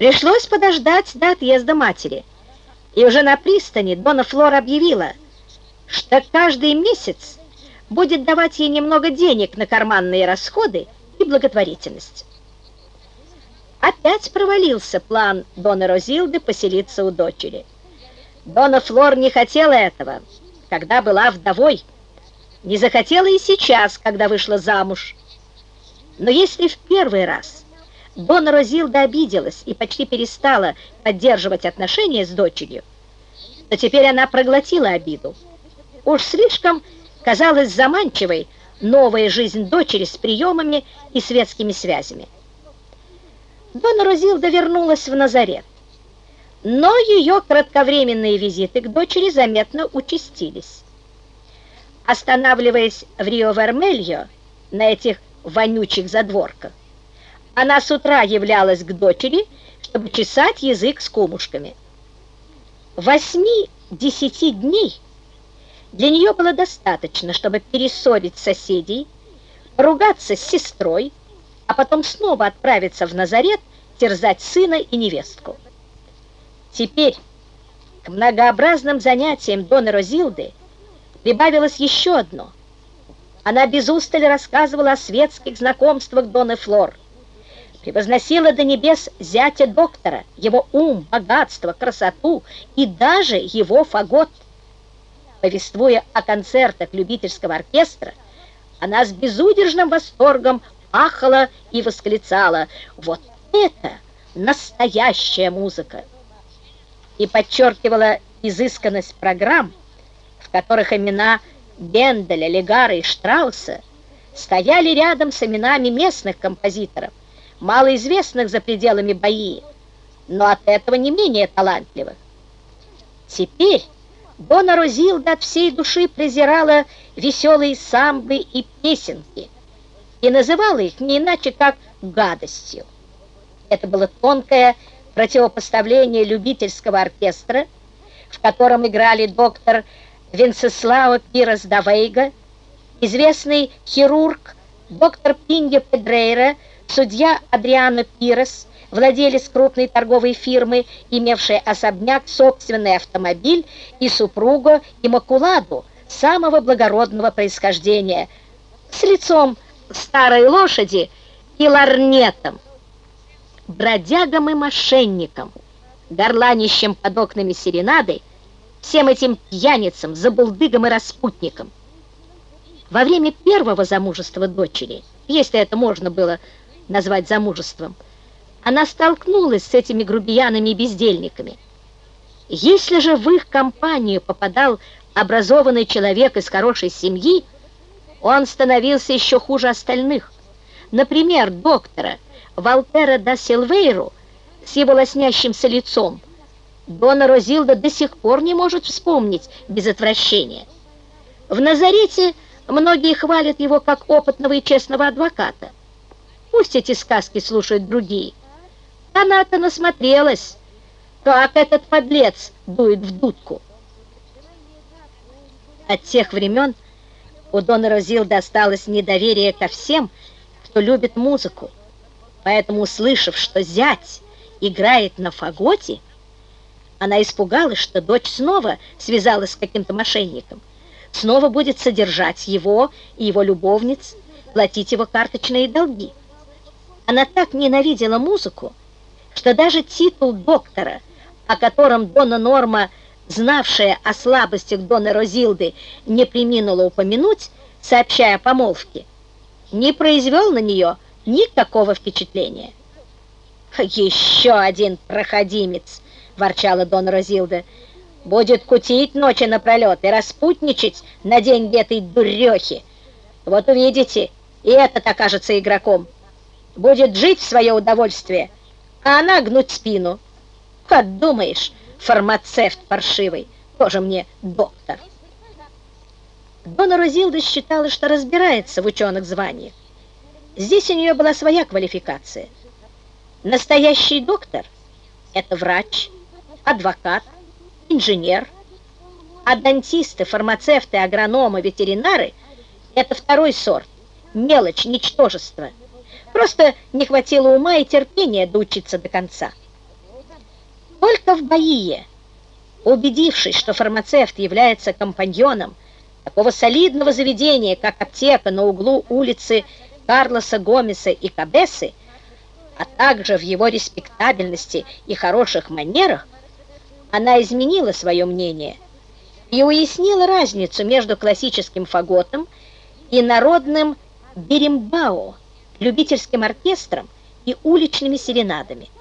Пришлось подождать до отъезда матери. И уже на пристани Дона Флор объявила, что каждый месяц будет давать ей немного денег на карманные расходы и благотворительность. Опять провалился план Дона Розилды поселиться у дочери. Дона Флор не хотела этого, когда была вдовой, не захотела и сейчас, когда вышла замуж. Но если в первый раз Дона Розилда обиделась и почти перестала поддерживать отношения с дочерью, то теперь она проглотила обиду. Уж слишком казалась заманчивой новая жизнь дочери с приемами и светскими связями. Дона Розилда вернулась в Назарет, но ее кратковременные визиты к дочери заметно участились. Останавливаясь в Рио-Вермельо на этих вонючих задворках, она с утра являлась к дочери, чтобы чесать язык с кумушками. Восьми-десяти дней для нее было достаточно, чтобы перессорить соседей, ругаться с сестрой, а потом снова отправиться в Назарет терзать сына и невестку. Теперь к многообразным занятиям Доны Розилды прибавилось еще одно. Она без устали рассказывала о светских знакомствах Доны Флор, превозносила до небес зятя доктора, его ум, богатство, красоту и даже его фагот. Повествуя о концертах любительского оркестра, она с безудержным восторгом ахала и восклицала «Вот это настоящая музыка!» и подчеркивала изысканность программ, в которых имена Бенделя, Легара и Штрауса стояли рядом с именами местных композиторов, малоизвестных за пределами бои, но от этого не менее талантливых. Теперь Дона Розилда от всей души презирала веселые самбы и песенки и называла их не иначе, как гадостью. Это было тонкое противопоставление любительского оркестра, в котором играли доктор Венцеслао Пирос Давейга, известный хирург доктор Пиньо Педрейра, Судья Адриано Пирос, владелец крупной торговой фирмы, имевший особняк, собственный автомобиль и супругу Имакуладу, самого благородного происхождения, с лицом старой лошади и ларнетом, бродягам и мошенникам, горланищем под окнами серенады, всем этим пьяницам, забулдыгам и распутникам. Во время первого замужества дочери, если это можно было назвать замужеством, она столкнулась с этими грубиянами и бездельниками. Если же в их компанию попадал образованный человек из хорошей семьи, он становился еще хуже остальных. Например, доктора Валтера да Силвейру с его лоснящимся лицом Дона Розилда до сих пор не может вспомнить без отвращения. В Назарете многие хвалят его как опытного и честного адвоката. Пусть эти сказки слушают другие. Она-то насмотрелась, как этот подлец дует в дудку. От тех времен у Дона Розилды осталось недоверие ко всем, кто любит музыку. Поэтому, услышав, что зять играет на фаготе, она испугалась, что дочь снова связалась с каким-то мошенником, снова будет содержать его и его любовниц, платить его карточные долги. Она так ненавидела музыку, что даже титул доктора, о котором Дона Норма, знавшая о слабостях Дона Розилды, не приминула упомянуть, сообщая о помолвке, не произвел на нее никакого впечатления. «Еще один проходимец!» — ворчала Дона Розилда. «Будет кутить ночи напролет и распутничать на деньги этой дурехи. Вот увидите, и этот окажется игроком» будет жить в свое удовольствие, а она гнуть спину. Как думаешь, фармацевт паршивый, тоже мне доктор. Дона Розилда считала, что разбирается в ученых званиях. Здесь у нее была своя квалификация. Настоящий доктор – это врач, адвокат, инженер, а дантисты, фармацевты, агрономы, ветеринары – это второй сорт, мелочь, ничтожество – Просто не хватило ума и терпения доучиться до конца. Только в Баие, убедившись, что фармацевт является компаньоном такого солидного заведения, как аптека на углу улицы Карлоса Гомеса и Кабесы, а также в его респектабельности и хороших манерах, она изменила свое мнение и уяснила разницу между классическим фаготом и народным берембао, любительским оркестром и уличными серенадами –